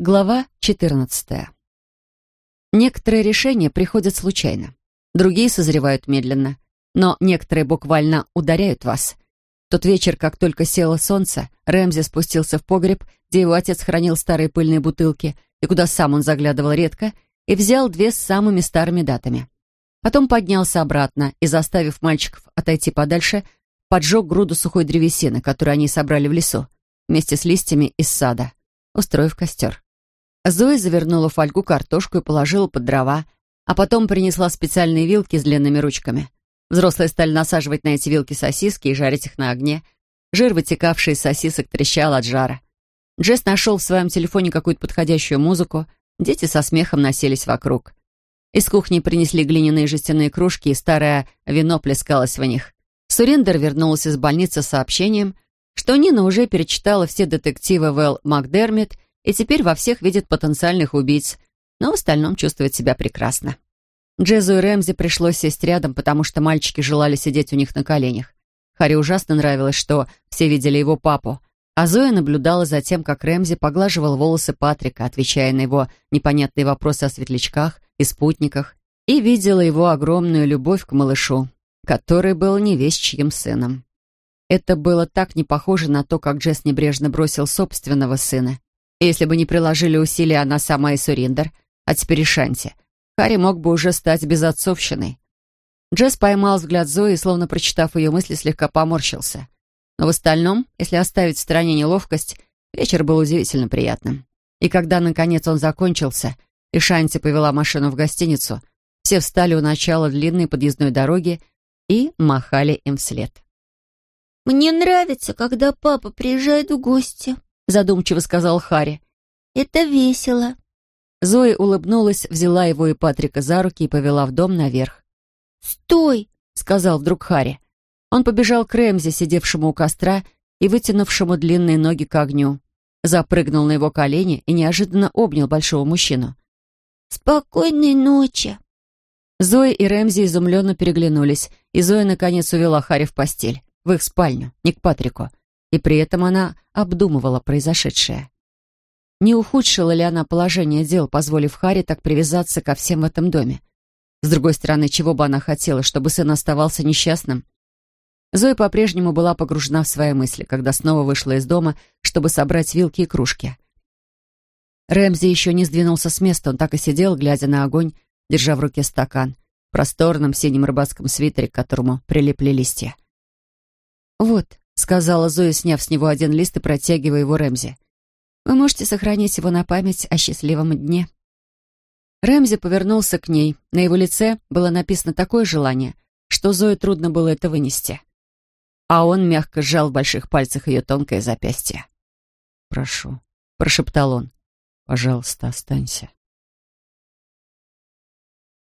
Глава 14. Некоторые решения приходят случайно, другие созревают медленно, но некоторые буквально ударяют вас. тот вечер, как только село солнце, Рэмзи спустился в погреб, где его отец хранил старые пыльные бутылки, и куда сам он заглядывал редко, и взял две с самыми старыми датами. Потом поднялся обратно и, заставив мальчиков отойти подальше, поджег груду сухой древесины, которую они собрали в лесу, вместе с листьями из сада, устроив костер. Зоя завернула в фольгу картошку и положила под дрова, а потом принесла специальные вилки с длинными ручками. Взрослые стали насаживать на эти вилки сосиски и жарить их на огне. Жир, вытекавший из сосисок, трещал от жара. Джесс нашел в своем телефоне какую-то подходящую музыку. Дети со смехом носились вокруг. Из кухни принесли глиняные жестяные кружки, и старое вино плескалось в них. Сурендер вернулась из больницы с сообщением, что Нина уже перечитала все детективы Вэл Макдермит и теперь во всех видит потенциальных убийц, но в остальном чувствует себя прекрасно. Джезу и Рэмзи пришлось сесть рядом, потому что мальчики желали сидеть у них на коленях. Харри ужасно нравилось, что все видели его папу, а Зоя наблюдала за тем, как Рэмзи поглаживал волосы Патрика, отвечая на его непонятные вопросы о светлячках и спутниках, и видела его огромную любовь к малышу, который был не весь чьим сыном. Это было так не похоже на то, как Джесс небрежно бросил собственного сына. Если бы не приложили усилия она сама и Суриндер, а теперь и Шанти, Харри мог бы уже стать безотцовщиной. Джесс поймал взгляд Зои и, словно прочитав ее мысли, слегка поморщился. Но в остальном, если оставить в стороне неловкость, вечер был удивительно приятным. И когда, наконец, он закончился, и Шанти повела машину в гостиницу, все встали у начала длинной подъездной дороги и махали им вслед. «Мне нравится, когда папа приезжает в гости», задумчиво сказал Харри. «Это весело». Зои улыбнулась, взяла его и Патрика за руки и повела в дом наверх. «Стой!» — сказал вдруг Харри. Он побежал к Рэмзи, сидевшему у костра и вытянувшему длинные ноги к огню. Запрыгнул на его колени и неожиданно обнял большого мужчину. «Спокойной ночи!» Зои и Рэмзи изумленно переглянулись, и Зоя наконец увела Харри в постель, в их спальню, не к Патрику и при этом она обдумывала произошедшее. Не ухудшила ли она положение дел, позволив Харе так привязаться ко всем в этом доме? С другой стороны, чего бы она хотела, чтобы сын оставался несчастным? Зоя по-прежнему была погружена в свои мысли, когда снова вышла из дома, чтобы собрать вилки и кружки. Рэмзи еще не сдвинулся с места, он так и сидел, глядя на огонь, держа в руке стакан, в просторном синем рыбацком свитере, к которому прилипли листья. «Вот», сказала Зоя, сняв с него один лист и протягивая его Рэмзи. «Вы можете сохранить его на память о счастливом дне». Рэмзи повернулся к ней. На его лице было написано такое желание, что Зое трудно было это вынести. А он мягко сжал в больших пальцах ее тонкое запястье. «Прошу», — прошептал он, — «пожалуйста, останься».